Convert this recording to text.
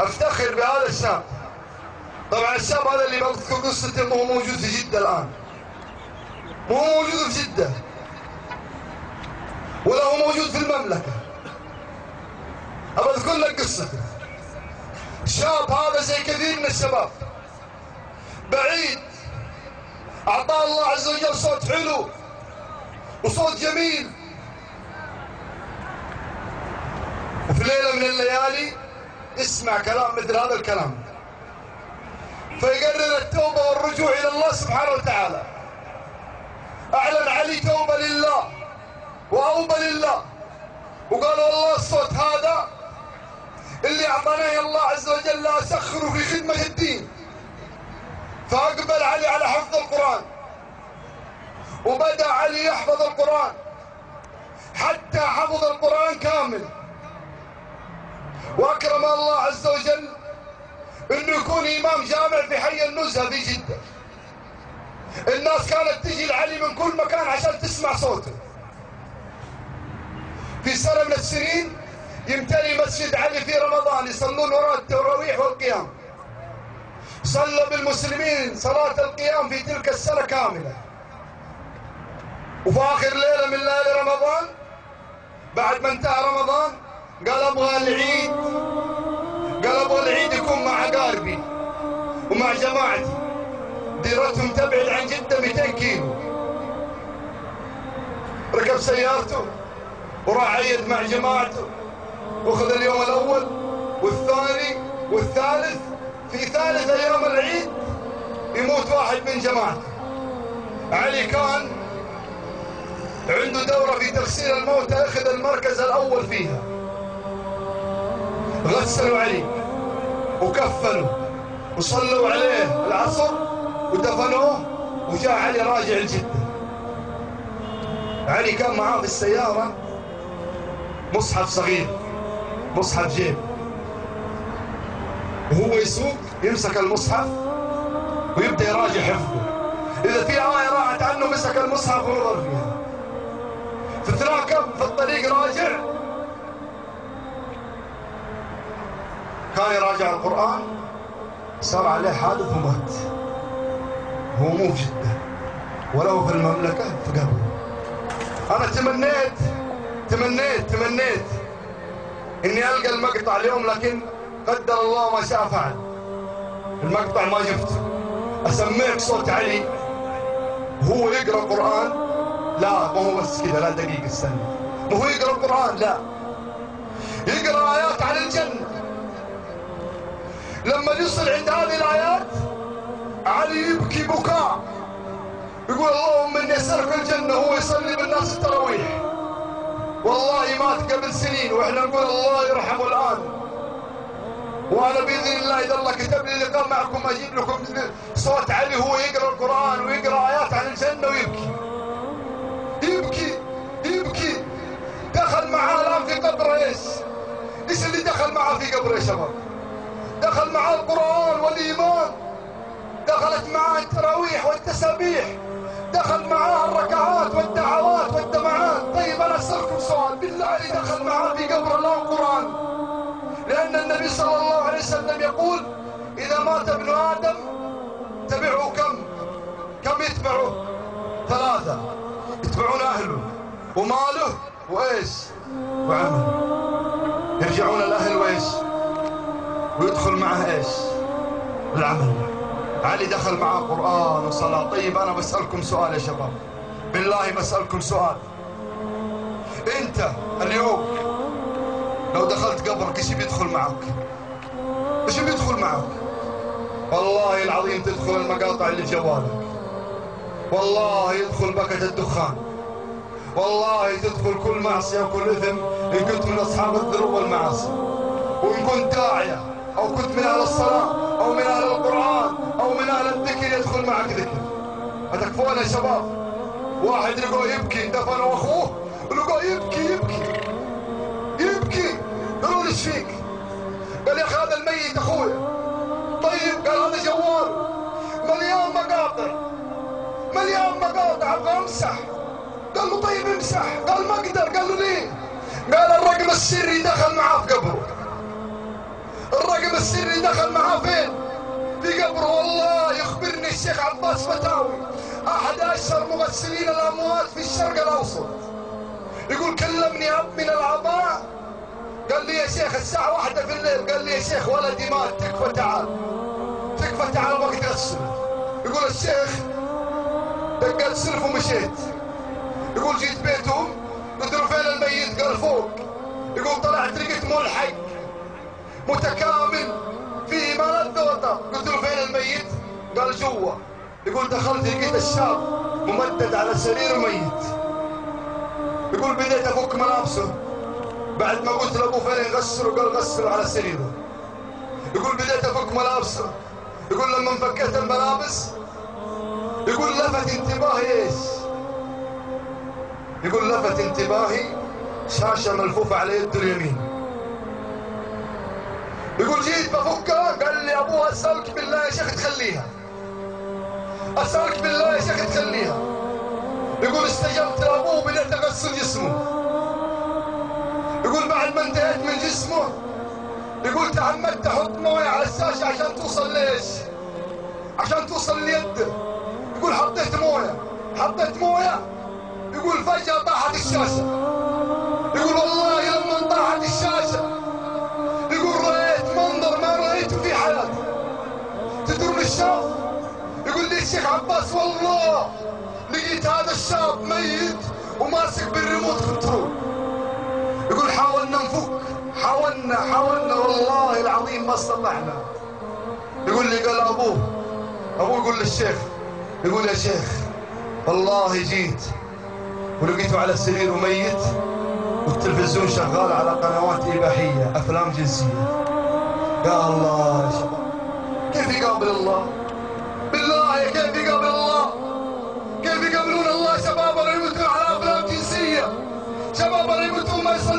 أفتخر بهذا الشاب. طبعا الشاب هذا اللي بذكر قصته مو موجود في جدة الآن. مو موجود في جدة. ولا هو موجود في المملكة. أبى أذكر لك قصته شاب هذا زي كثير من الشباب. بعيد. أعطاه الله عز وجل صوت حلو. وصوت جميل. وفي ليلة من الليالي اسمع كلام مثل هذا الكلام. فيقرر التوبة والرجوع إلى الله سبحانه وتعالى. أعلن علي توبة لله وأوبة لله. وقال والله الصوت هذا اللي أعطاني الله عز وجل أسخره في خدمة الدين. فأقبل علي على حفظ القرآن. وبدأ علي يحفظ القرآن. حتى حفظ القرآن كامل. وأكرم الله عز وجل انه يكون إمام جامع في حي النزهة في جدة. الناس كانت تجي لعلي من كل مكان عشان تسمع صوته. في سنة من السنين يمتلي مسجد علي في رمضان يصلون وراء التراويح والقيام. صلى بالمسلمين صلاة القيام في تلك السنة كاملة. وفي آخر ليلة من ليالي رمضان بعد ما انتهى رمضان قال أبغى العيد. قال أبغى العيد يكون مع اقاربي ومع جماعتي. ديرتهم تبعد عن جدة 200 كيلو. ركب سيارته وراح عيد مع جماعته. واخذ اليوم الأول والثاني والثالث. في ثالث أيام العيد يموت واحد من جماعته. علي كان عنده دورة في تغسيل الموتى أخذ المركز الأول فيها. غسلوا علي وكفنوا وصلوا عليه العصر ودفنوه وجاء علي راجع لجدة علي كان معاه في السيارة مصحف صغير مصحف جيب. وهو يسوق يمسك المصحف ويبدأ يراجع حفظه. إذا في آية راحت عنه مسك المصحف ونظر فيها فتراكب في الطريق راجع كان يراجع القرآن صار عليه حادث ومات هو مو في جدة ولا هو في المملكة في قبره أنا تمنيت تمنيت تمنيت إني ألقى المقطع اليوم لكن قدر الله ما شاء فعل. المقطع ما شفته. أسمعك صوت علي. هو يقرأ القرآن؟ لا ما هو بس كذا لا دقيقة استنى. ما هو يقرأ القرآن؟ لا. يقرأ آيات عن الجنة. لما يصل عند هذه الآيات علي يبكي بكاء. يقول اللهم إني أسألك الجنة هو يصلي بالناس التراويح. والله مات قبل سنين وإحنا نقول الله يرحمه الآن. وأنا بإذن الله إذا الله كتب لي لقاء معكم أجيب لكم صوت علي هو يقرأ القرآن ويقرأ آيات عن الجنة ويبكي. والتسابيح دخل معاه الركعات والدعوات والدمعات. طيب أنا أسألكم سؤال. بالله دخل معاه في قبر الله القرآن لأن النبي صلى الله عليه وسلم يقول إذا مات ابن آدم تبعه كم؟ كم يتبعه؟ ثلاثة. يتبعون أهله. وماله؟ وإيش؟ وعمله. يرجعون الأهل وإيش؟ ويدخل معه إيش؟ العمل. علي دخل معه قرآن وصلاة. طيب أنا بسألكم سؤال يا شباب. بالله بسألكم سؤال. أنت اليوم لو دخلت قبرك إيش بيدخل معك؟ إيش بيدخل معك؟ والله العظيم تدخل المقاطع اللي في جوالك. والله يدخل بكة الدخان. والله تدخل كل معصية وكل إثم إن كنت من أصحاب الذنوب والمعاصي. وإن كنت داعية أتكفون يا شباب. واحد لقوه يبكي دفن أخوه. لقوه يبكي يبكي. يبكي. قالوا إيش فيك؟ قال يا أخي هذا الميت أخويا طيب قال هذا جوال. مليان مقاطع. مليان مقاطع. أبغى أمسح. قال له طيب امسح. قال ما أقدر قال له ليه؟ قال الرقم السري دخل معاه في قبره. الرقم السري دخل معاه فين؟ في قبره. والله يخبرني الشيخ عباس فتاوي. أحد أشهر مغسلين الأموات في الشرق الأوسط. يقول كلمني أب من العطاء. قال لي يا شيخ الساعة واحدة في الليل. قال لي يا شيخ ولدي مات. تكفى تعال. تكفى تعال وقت غسل يقول الشيخ دقت سلف ومشيت. يقول جيت بيتهم قلت له فين الميت؟ قال فوق. يقول طلعت لقيت ملحق. متكامل. فيه ملذ وطر قلت له فين الميت؟ قال جوا. يقول دخلت لقيت الشاب ممدد على سرير ميت يقول بديت افك ملابسه. بعد ما قلت لأبوه فين يغسله قال غسله على سريره. يقول بديت افك ملابسه. يقول لما انفكيت الملابس يقول لفت انتباهي إيش؟ يقول لفت انتباهي شاشة ملفوفة على يده اليمين. يقول جيت بفكها قال لي أبوها اسالك بالله يا شيخ تخليها. أسألك بالله يا شيخ تخليها يقول استجبت لابوه بديت اغسل جسمه. يقول بعد ما انتهيت من جسمه يقول تعمدت أحط مويه على الشاشه عشان توصل ليش؟ عشان توصل ليده يقول حطيت موية. حطيت موية؟ يقول فجأة طاحت الشاشة. يقول والله لما طاحت الشاشة يقول رأيت منظر ما رأيته في حياتي. تدرون الشاب يقول لي الشيخ عباس والله لقيت هذا الشاب ميت وماسك بال remote control. يقول حاولنا نفك حاولنا حاولنا والله العظيم ما صلحنا. يقول لي قال ابوه ابوه يقول للشيخ يقول يا شيخ والله جيت ولقيته على سرير ميت والتلفزيون شغال على قنوات إباحية أفلام جنسية. يا الله يا شباب كيف يقابل الله؟